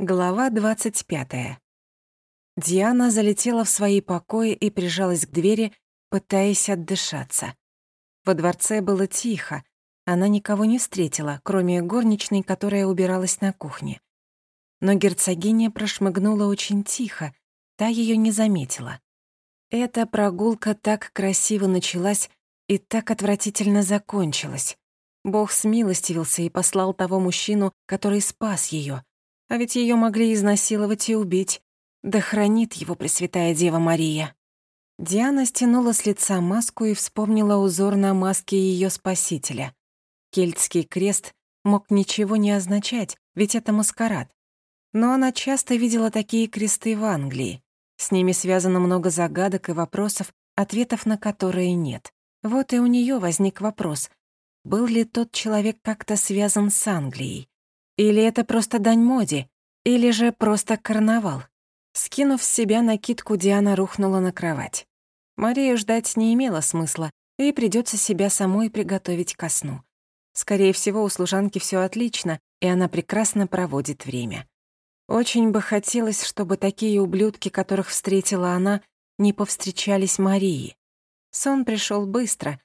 Глава 25. Диана залетела в свои покои и прижалась к двери, пытаясь отдышаться. Во дворце было тихо, она никого не встретила, кроме горничной, которая убиралась на кухне. Но герцогиня прошмыгнула очень тихо, та ее не заметила. Эта прогулка так красиво началась и так отвратительно закончилась. Бог смилостивился и послал того мужчину, который спас ее. А ведь ее могли изнасиловать и убить. Да хранит его Пресвятая Дева Мария. Диана стянула с лица маску и вспомнила узор на маске ее спасителя. Кельтский крест мог ничего не означать, ведь это маскарад. Но она часто видела такие кресты в Англии. С ними связано много загадок и вопросов, ответов на которые нет. Вот и у нее возник вопрос, был ли тот человек как-то связан с Англией? Или это просто дань моде? Или же просто карнавал? Скинув с себя накидку, Диана рухнула на кровать. Марию ждать не имело смысла, и придётся себя самой приготовить ко сну. Скорее всего, у служанки всё отлично, и она прекрасно проводит время. Очень бы хотелось, чтобы такие ублюдки, которых встретила она, не повстречались Марии. Сон пришёл быстро.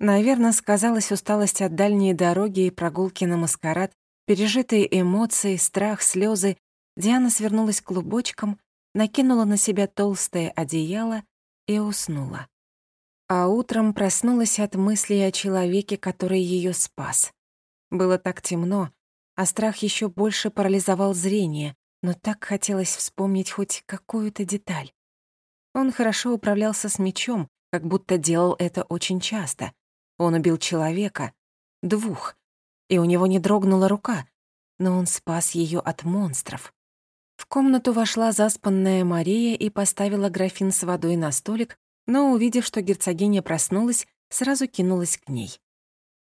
Наверное, сказалась усталость от дальней дороги и прогулки на маскарад, Пережитые эмоции, страх, слезы, Диана свернулась клубочком, накинула на себя толстое одеяло и уснула. А утром проснулась от мыслей о человеке, который ее спас. Было так темно, а страх еще больше парализовал зрение, но так хотелось вспомнить хоть какую-то деталь. Он хорошо управлялся с мечом, как будто делал это очень часто. Он убил человека, двух, и у него не дрогнула рука, но он спас ее от монстров. В комнату вошла заспанная Мария и поставила графин с водой на столик, но, увидев, что герцогиня проснулась, сразу кинулась к ней.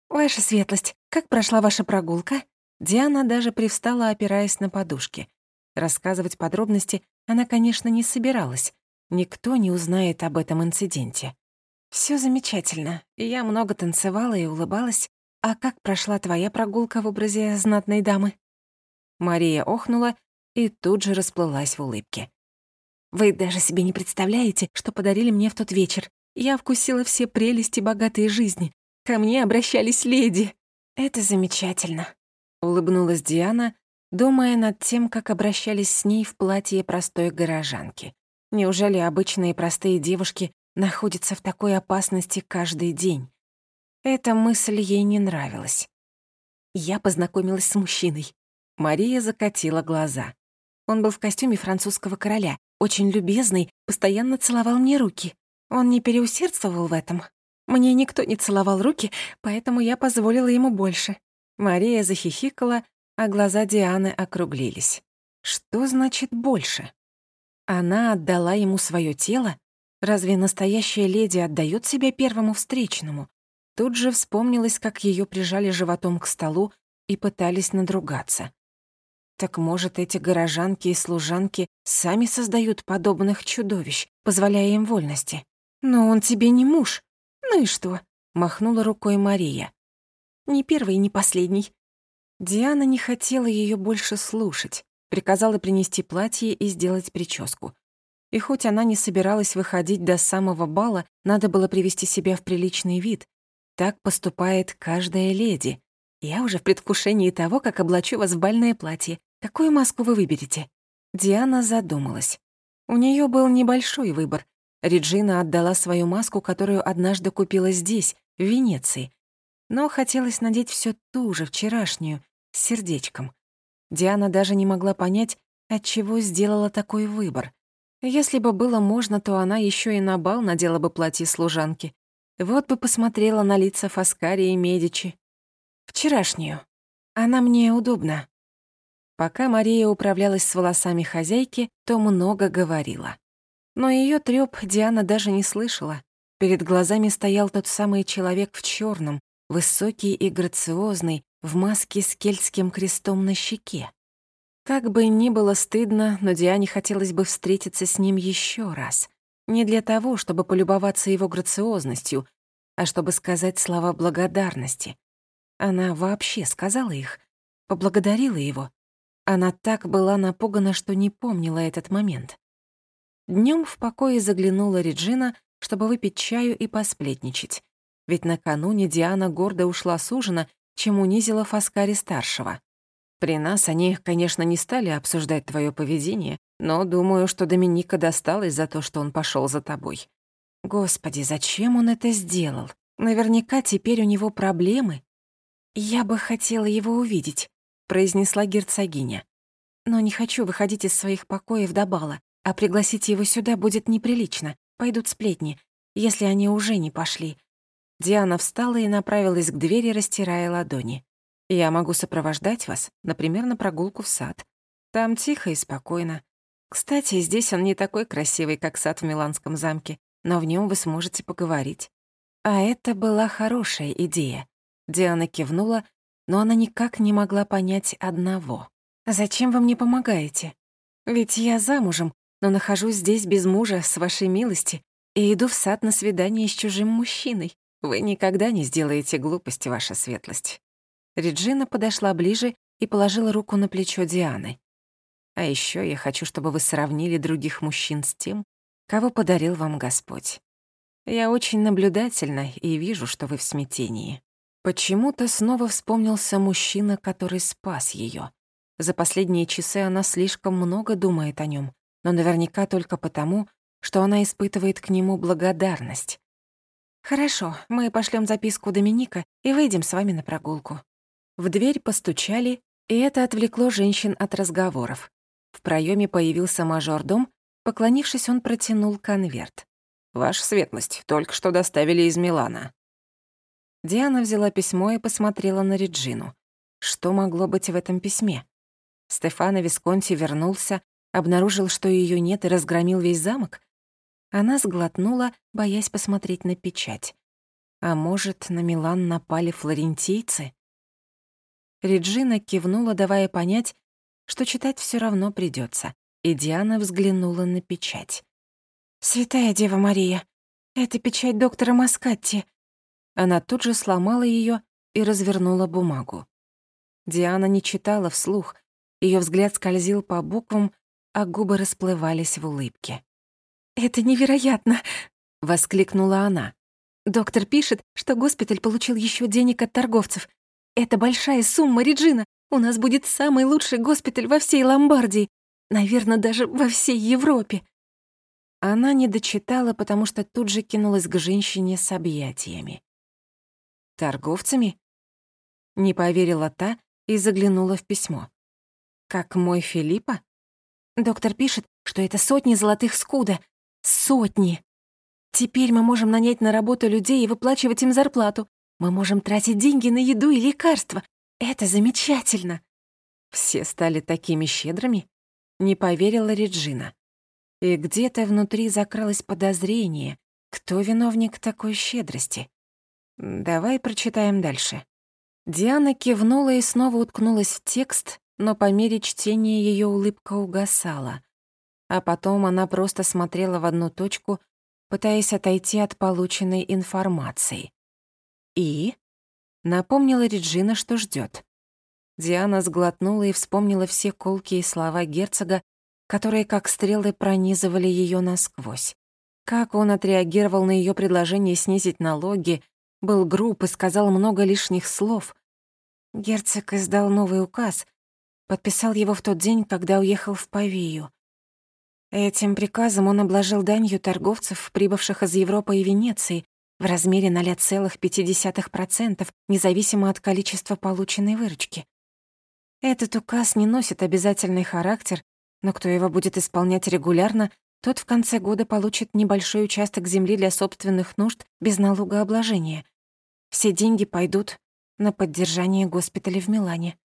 «Ваша светлость, как прошла ваша прогулка?» Диана даже привстала, опираясь на подушки. Рассказывать подробности она, конечно, не собиралась. Никто не узнает об этом инциденте. Всё замечательно. Я много танцевала и улыбалась. «А как прошла твоя прогулка в образе знатной дамы?» Мария охнула и тут же расплылась в улыбке. «Вы даже себе не представляете, что подарили мне в тот вечер. Я вкусила все прелести богатой жизни. Ко мне обращались леди. Это замечательно», — улыбнулась Диана, думая над тем, как обращались с ней в платье простой горожанки. Неужели обычные простые девушки находятся в такой опасности каждый день? Эта мысль ей не нравилась. Я познакомилась с мужчиной. Мария закатила глаза. Он был в костюме французского короля, очень любезный, постоянно целовал мне руки. Он не переусердствовал в этом. Мне никто не целовал руки, поэтому я позволила ему больше. Мария захихикала, а глаза Дианы округлились. Что значит «больше»? Она отдала ему свое тело? Разве настоящая леди отдает себя первому встречному? Тут же вспомнилось, как ее прижали животом к столу и пытались надругаться. Так может, эти горожанки и служанки сами создают подобных чудовищ, позволяя им вольности? Но он тебе не муж. Ну и что? Махнула рукой Мария. Не первый и не последний. Диана не хотела ее больше слушать, приказала принести платье и сделать прическу. И хоть она не собиралась выходить до самого бала, надо было привести себя в приличный вид, так поступает каждая леди. Я уже в предвкушении того, как облачу вас в бальное платье. Какую маску вы выберете?» Диана задумалась. У нее был небольшой выбор. Реджина отдала свою маску, которую однажды купила здесь, в Венеции. Но хотелось надеть все ту же, вчерашнюю, с сердечком. Диана даже не могла понять, отчего сделала такой выбор. Если бы было можно, то она еще и на бал надела бы платье служанки. Вот бы посмотрела на лица Фаскари и Медичи. Вчерашнюю. Она мне удобна. Пока Мария управлялась с волосами хозяйки, то много говорила. Но ее трёп Диана даже не слышала. Перед глазами стоял тот самый человек в черном, высокий и грациозный, в маске с кельтским крестом на щеке. Как бы ни было стыдно, но Диане хотелось бы встретиться с ним еще раз. Не для того, чтобы полюбоваться его грациозностью, а чтобы сказать слова благодарности. Она вообще сказала их, поблагодарила его. Она так была напугана, что не помнила этот момент. Днем в покое заглянула Реджина, чтобы выпить чаю и посплетничать. Ведь накануне Диана гордо ушла с ужина, чем унизила Фаскари-старшего. При нас они, конечно, не стали обсуждать твое поведение, но думаю, что Доминика досталась за то, что он пошел за тобой. Господи, зачем он это сделал? Наверняка теперь у него проблемы. Я бы хотела его увидеть, произнесла герцогиня. Но не хочу выходить из своих покоев до бала, а пригласить его сюда будет неприлично. Пойдут сплетни, если они уже не пошли. Диана встала и направилась к двери, растирая ладони. «Я могу сопровождать вас, например, на прогулку в сад. Там тихо и спокойно. Кстати, здесь он не такой красивый, как сад в Миланском замке, но в нем вы сможете поговорить». А это была хорошая идея. Диана кивнула, но она никак не могла понять одного. «Зачем вы мне помогаете? Ведь я замужем, но нахожусь здесь без мужа, с вашей милости, и иду в сад на свидание с чужим мужчиной. Вы никогда не сделаете глупости, ваша светлость». Реджина подошла ближе и положила руку на плечо Дианы. «А еще я хочу, чтобы вы сравнили других мужчин с тем, кого подарил вам Господь. Я очень наблюдательна и вижу, что вы в смятении». Почему-то снова вспомнился мужчина, который спас ее. За последние часы она слишком много думает о нем, но наверняка только потому, что она испытывает к нему благодарность. «Хорошо, мы пошлем записку Доминика и выйдем с вами на прогулку». В дверь постучали, и это отвлекло женщин от разговоров. В проеме появился мажордом, поклонившись, он протянул конверт. «Ваша светлость, только что доставили из Милана». Диана взяла письмо и посмотрела на Реджину. Что могло быть в этом письме? Стефано Висконти вернулся, обнаружил, что ее нет, и разгромил весь замок? Она сглотнула, боясь посмотреть на печать. А может, на Милан напали флорентийцы? Реджина кивнула, давая понять, что читать все равно придется, и Диана взглянула на печать. «Святая Дева Мария, это печать доктора Маскатти». Она тут же сломала ее и развернула бумагу. Диана не читала вслух, ее взгляд скользил по буквам, а губы расплывались в улыбке. «Это невероятно!» — воскликнула она. «Доктор пишет, что госпиталь получил еще денег от торговцев. Это большая сумма, Реджина. У нас будет самый лучший госпиталь во всей Ломбардии. Наверное, даже во всей Европе». Она не дочитала, потому что тут же кинулась к женщине с объятиями. «Торговцами?» Не поверила та и заглянула в письмо. «Как мой Филиппа?» Доктор пишет, что это сотни золотых скуда, Сотни. Теперь мы можем нанять на работу людей и выплачивать им зарплату. Мы можем тратить деньги на еду и лекарства. Это замечательно. Все стали такими щедрыми? Не поверила Реджина. И где-то внутри закралось подозрение, кто виновник такой щедрости. Давай прочитаем дальше. Диана кивнула и снова уткнулась в текст, но по мере чтения ее улыбка угасала а потом она просто смотрела в одну точку, пытаясь отойти от полученной информации. И напомнила Реджина, что ждет. Диана сглотнула и вспомнила все колкие слова герцога, которые как стрелы пронизывали ее насквозь. Как он отреагировал на ее предложение снизить налоги, был груб и сказал много лишних слов. Герцог издал новый указ, подписал его в тот день, когда уехал в Павию. Этим приказом он обложил данью торговцев, прибывших из Европы и Венеции, в размере 0,5%, независимо от количества полученной выручки. Этот указ не носит обязательный характер, но кто его будет исполнять регулярно, тот в конце года получит небольшой участок земли для собственных нужд без налогообложения. Все деньги пойдут на поддержание госпиталя в Милане.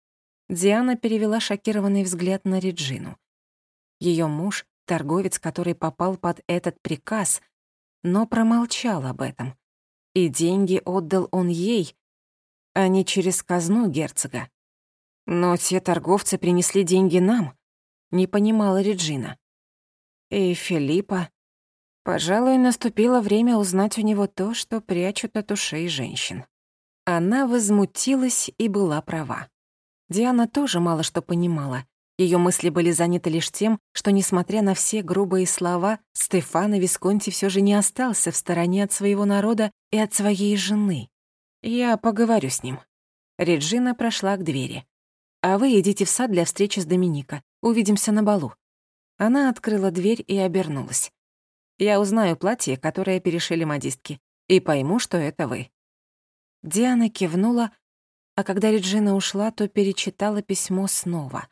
Диана перевела шокированный взгляд на Реджину. Ее муж торговец, который попал под этот приказ, но промолчал об этом. И деньги отдал он ей, а не через казну герцога. Но те торговцы принесли деньги нам, не понимала Реджина. И Филиппа... Пожалуй, наступило время узнать у него то, что прячут от ушей женщин. Она возмутилась и была права. Диана тоже мало что понимала, Ее мысли были заняты лишь тем, что, несмотря на все грубые слова, Стефано Висконти все же не остался в стороне от своего народа и от своей жены. «Я поговорю с ним». Реджина прошла к двери. «А вы идите в сад для встречи с Доминика. Увидимся на балу». Она открыла дверь и обернулась. «Я узнаю платье, которое перешили модистки, и пойму, что это вы». Диана кивнула, а когда Реджина ушла, то перечитала письмо снова.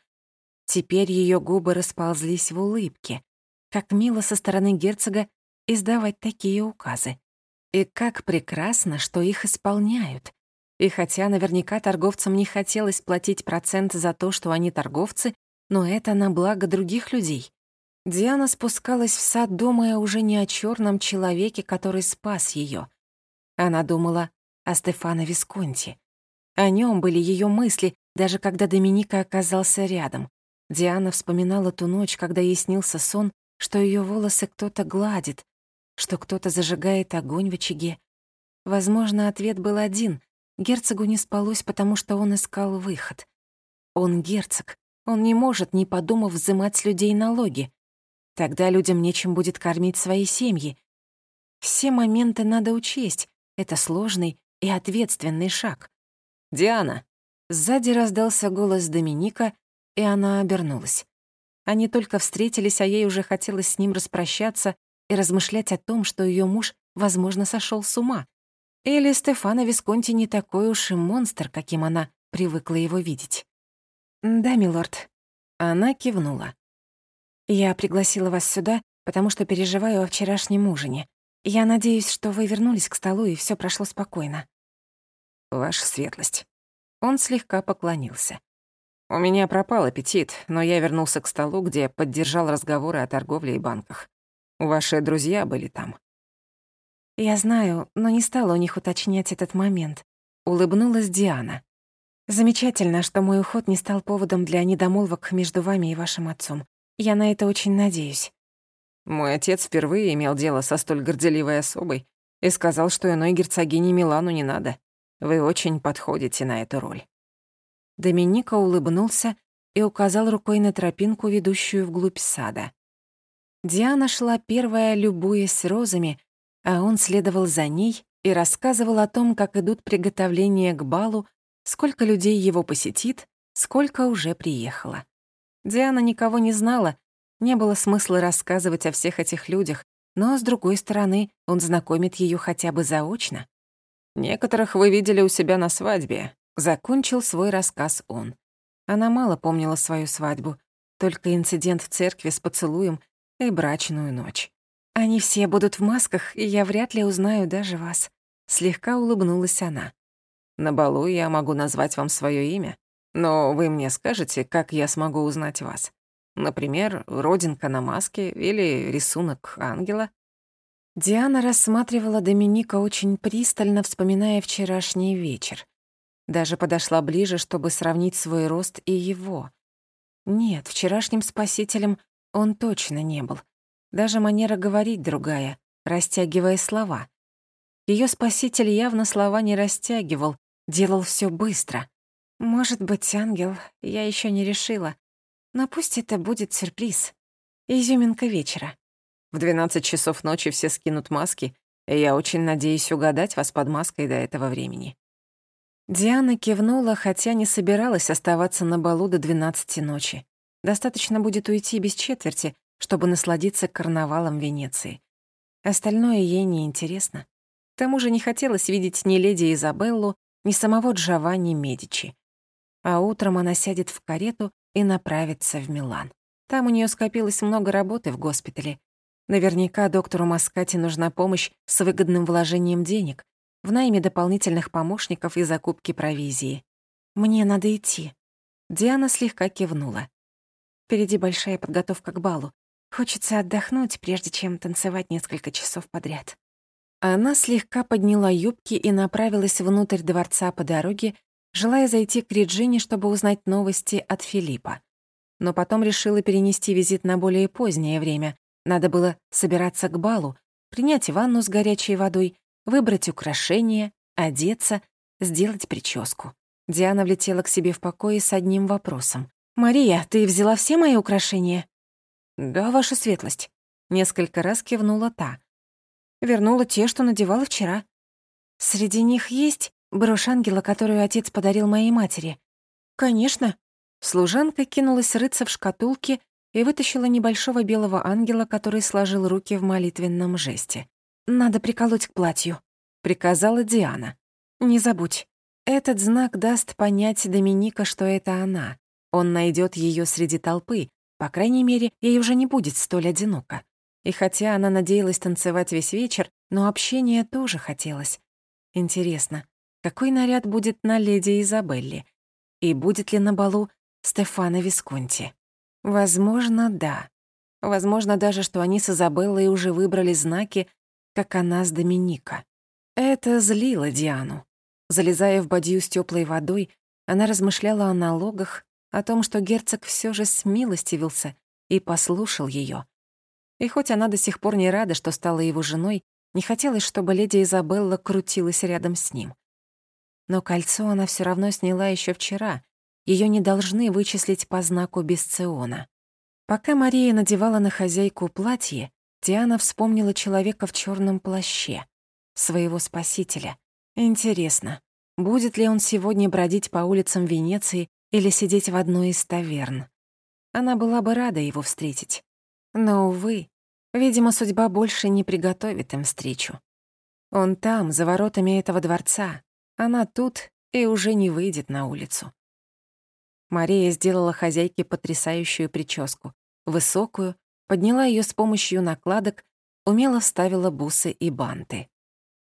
Теперь ее губы расползлись в улыбке. Как мило со стороны герцога издавать такие указы. И как прекрасно, что их исполняют. И хотя наверняка торговцам не хотелось платить процент за то, что они торговцы, но это на благо других людей. Диана спускалась в сад, думая уже не о черном человеке, который спас ее. Она думала о Стефано Висконти. О нем были ее мысли, даже когда Доминика оказался рядом. Диана вспоминала ту ночь, когда ей снился сон, что ее волосы кто-то гладит, что кто-то зажигает огонь в очаге. Возможно, ответ был один. Герцогу не спалось, потому что он искал выход. Он герцог. Он не может, не подумав, взимать с людей налоги. Тогда людям нечем будет кормить свои семьи. Все моменты надо учесть. Это сложный и ответственный шаг. «Диана!» Сзади раздался голос Доминика, и она обернулась. Они только встретились, а ей уже хотелось с ним распрощаться и размышлять о том, что ее муж, возможно, сошел с ума. Или Стефано Висконти не такой уж и монстр, каким она привыкла его видеть. «Да, милорд». Она кивнула. «Я пригласила вас сюда, потому что переживаю о вчерашнем ужине. Я надеюсь, что вы вернулись к столу, и все прошло спокойно». «Ваша светлость». Он слегка поклонился. «У меня пропал аппетит, но я вернулся к столу, где поддержал разговоры о торговле и банках. Ваши друзья были там». «Я знаю, но не стала у них уточнять этот момент», — улыбнулась Диана. «Замечательно, что мой уход не стал поводом для недомолвок между вами и вашим отцом. Я на это очень надеюсь». Мой отец впервые имел дело со столь горделивой особой и сказал, что иной герцогине Милану не надо. Вы очень подходите на эту роль». Доминика улыбнулся и указал рукой на тропинку, ведущую вглубь сада. Диана шла первая, любуясь розами, а он следовал за ней и рассказывал о том, как идут приготовления к балу, сколько людей его посетит, сколько уже приехало. Диана никого не знала, не было смысла рассказывать о всех этих людях, но, с другой стороны, он знакомит ее хотя бы заочно. «Некоторых вы видели у себя на свадьбе», — закончил свой рассказ он. Она мало помнила свою свадьбу, только инцидент в церкви с поцелуем и брачную ночь. «Они все будут в масках, и я вряд ли узнаю даже вас», — слегка улыбнулась она. «На балу я могу назвать вам свое имя, но вы мне скажете, как я смогу узнать вас. Например, родинка на маске или рисунок ангела?» Диана рассматривала Доминика очень пристально, вспоминая вчерашний вечер. Даже подошла ближе, чтобы сравнить свой рост и его. Нет, вчерашним спасителем он точно не был. Даже манера говорить другая, растягивая слова. Ее спаситель явно слова не растягивал, делал все быстро. Может быть, ангел, я еще не решила. Но пусть это будет сюрприз. Изюминка вечера. В 12 часов ночи все скинут маски, и я очень надеюсь угадать вас под маской до этого времени». Диана кивнула, хотя не собиралась оставаться на балу до 12 ночи. Достаточно будет уйти без четверти, чтобы насладиться карнавалом Венеции. Остальное ей не интересно. К тому же не хотелось видеть ни леди Изабеллу, ни самого Джованни Медичи. А утром она сядет в карету и направится в Милан. Там у нее скопилось много работы в госпитале, Наверняка доктору Маскати нужна помощь с выгодным вложением денег, в найме дополнительных помощников и закупке провизии. «Мне надо идти». Диана слегка кивнула. Впереди большая подготовка к балу. Хочется отдохнуть, прежде чем танцевать несколько часов подряд. Она слегка подняла юбки и направилась внутрь дворца по дороге, желая зайти к Реджине, чтобы узнать новости от Филиппа. Но потом решила перенести визит на более позднее время, надо было собираться к балу, принять ванну с горячей водой, выбрать украшения, одеться, сделать прическу. Диана влетела к себе в покое с одним вопросом. «Мария, ты взяла все мои украшения?» «Да, ваша светлость». Несколько раз кивнула та. «Вернула те, что надевала вчера. Среди них есть брошь ангела, которую отец подарил моей матери?» «Конечно». Служанка кинулась рыться в шкатулке и вытащила небольшого белого ангела, который сложил руки в молитвенном жесте. «Надо приколоть к платью», — приказала Диана. «Не забудь. Этот знак даст понять Доминика, что это она. Он найдет ее среди толпы, по крайней мере, ей уже не будет столь одиноко. И хотя она надеялась танцевать весь вечер, но общения тоже хотелось. Интересно, какой наряд будет на леди Изабелле? И будет ли на балу Стефана Висконти? Возможно, да. Возможно даже, что они с Изабеллой уже выбрали знаки, как она с Доминика. Это злило Диану. Залезая в бадью с теплой водой, она размышляла о налогах, о том, что герцог все же смилостивился и послушал ее. И хоть она до сих пор не рада, что стала его женой, не хотелось, чтобы леди Изабелла крутилась рядом с ним. Но кольцо она все равно сняла еще вчера. Ее не должны вычислить по знаку Бесциона. Пока Мария надевала на хозяйку платье, Диана вспомнила человека в черном плаще, своего спасителя. Интересно, будет ли он сегодня бродить по улицам Венеции или сидеть в одной из таверн. Она была бы рада его встретить. Но, увы, видимо, судьба больше не приготовит им встречу. Он там, за воротами этого дворца. Она тут и уже не выйдет на улицу. Мария сделала хозяйке потрясающую прическу. Высокую, подняла ее с помощью накладок, умело вставила бусы и банты.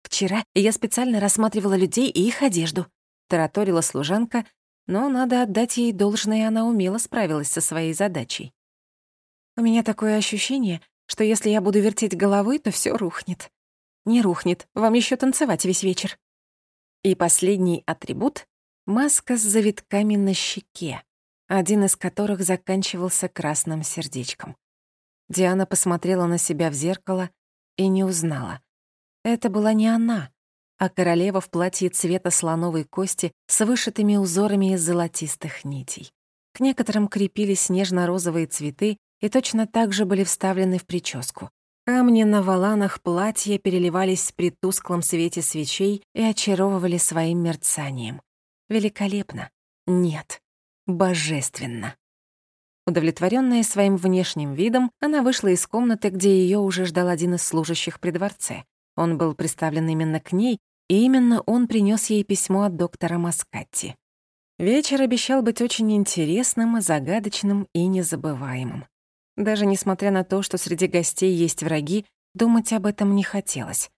«Вчера я специально рассматривала людей и их одежду», — тараторила служанка, но надо отдать ей должное, она умело справилась со своей задачей. У меня такое ощущение, что если я буду вертеть головой, то все рухнет. Не рухнет, вам еще танцевать весь вечер. И последний атрибут — маска с завитками на щеке, один из которых заканчивался красным сердечком. Диана посмотрела на себя в зеркало и не узнала. Это была не она а королева в платье цвета слоновой кости с вышитыми узорами из золотистых нитей. К некоторым крепились нежно-розовые цветы и точно так же были вставлены в прическу. Камни на валанах платья переливались при тусклом свете свечей и очаровывали своим мерцанием. Великолепно. Нет. Божественно. Удовлетворенная своим внешним видом, она вышла из комнаты, где ее уже ждал один из служащих при дворце. Он был представлен именно к ней, и именно он принес ей письмо от доктора Маскатти. Вечер обещал быть очень интересным, загадочным и незабываемым. Даже несмотря на то, что среди гостей есть враги, думать об этом не хотелось.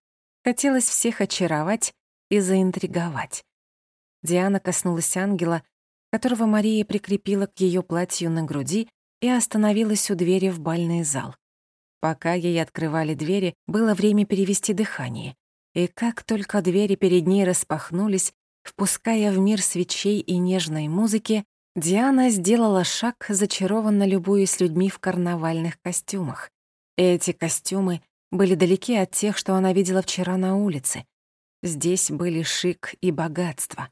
Хотелось всех очаровать и заинтриговать. Диана коснулась ангела, которого Мария прикрепила к ее платью на груди и остановилась у двери в бальный зал. Пока ей открывали двери, было время перевести дыхание. И как только двери перед ней распахнулись, впуская в мир свечей и нежной музыки, Диана сделала шаг, зачарованно любуясь людьми в карнавальных костюмах. Эти костюмы были далеки от тех, что она видела вчера на улице. Здесь были шик и богатство.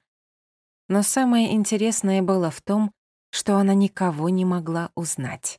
Но самое интересное было в том, что она никого не могла узнать.